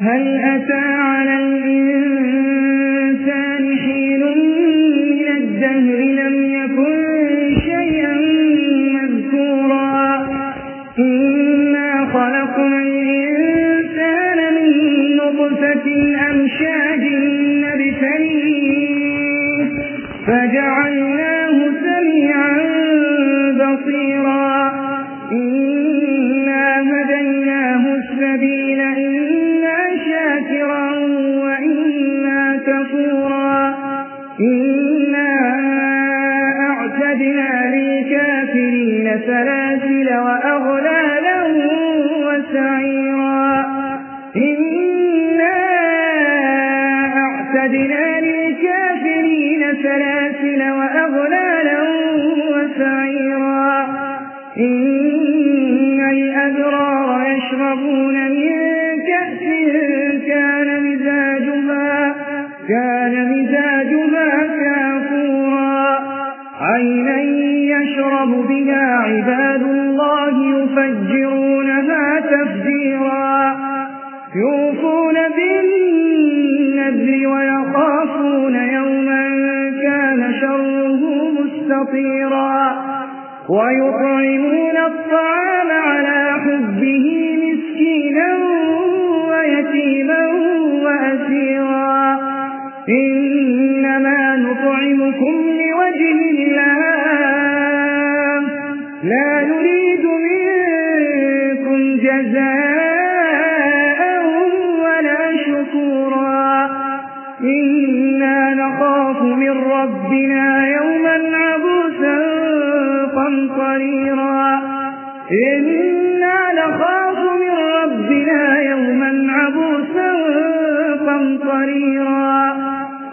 هل أتى على الإنسان حين من الدهر لم يكن شيئا مذكورا؟ إنا خلقنا الإنسان من نطفة أمشاج نبتليه فجعلناه إنا أعتدنا للكافرين سلاسل وأغلالا وسعيرا إنا أعتدنا للكافرين سلاسل وأغلالا وسعيرا إن الأبرار يشربون يشرب بها عباد الله يفجرونها تفجيرا يوفون بالنذر ويخافون يوما كان شره مستطيرا ويطعمون الطعام على حبه مسكينا ويتيما وأسيرا إنما نطعمكم لا نريد منكم جزاء ولا شكورا. إنا نخاف من ربنا يوما عبوسا قمطريرا. إنا نخاف من ربنا يوما عبوسا قمطريرا.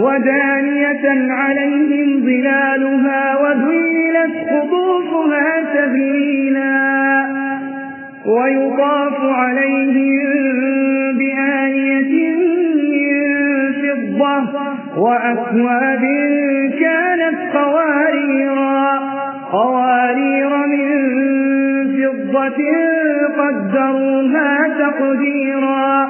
ودانية عليهم ظلالها وذلت قطوفها تذليلا ويطاف عليهم بآية من فضة وأكواب كانت قواريرا قوارير من فضة قدروها تقديرا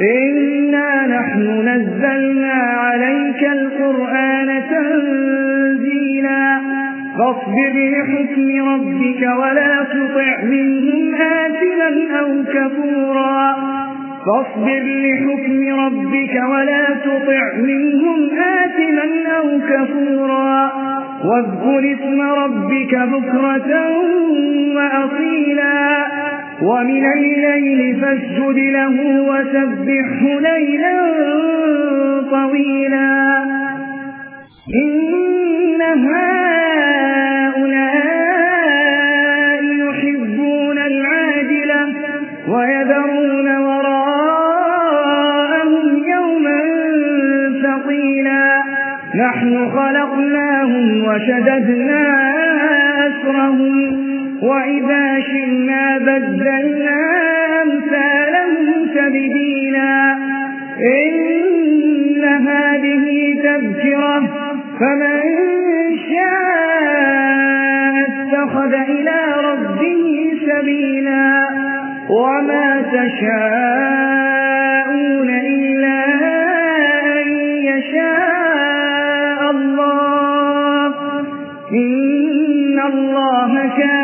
إنا نحن نزلنا عليك القرآن تنزيلا فاصبر لحكم ربك ولا تطع منهم آثما أو كفورا فاصبر لحكم ربك ولا تطع منهم آثما أو كفورا واذكر اسم ربك بكرة وأصيلا ومن الليل فاسجد له وسبحه ليلا طويلا. إن هؤلاء يحبون العاجلة ويذرون وراءهم يوما ثقيلا. نحن خلقناهم وشددنا أمثالهم وإذا شئنا بدلنا أمثالهم تبديلا إن هذه تذكرة فمن شاء اتخذ إلى ربه سبيلا وما تشاءون إلا أن يشاء الله إن الله كان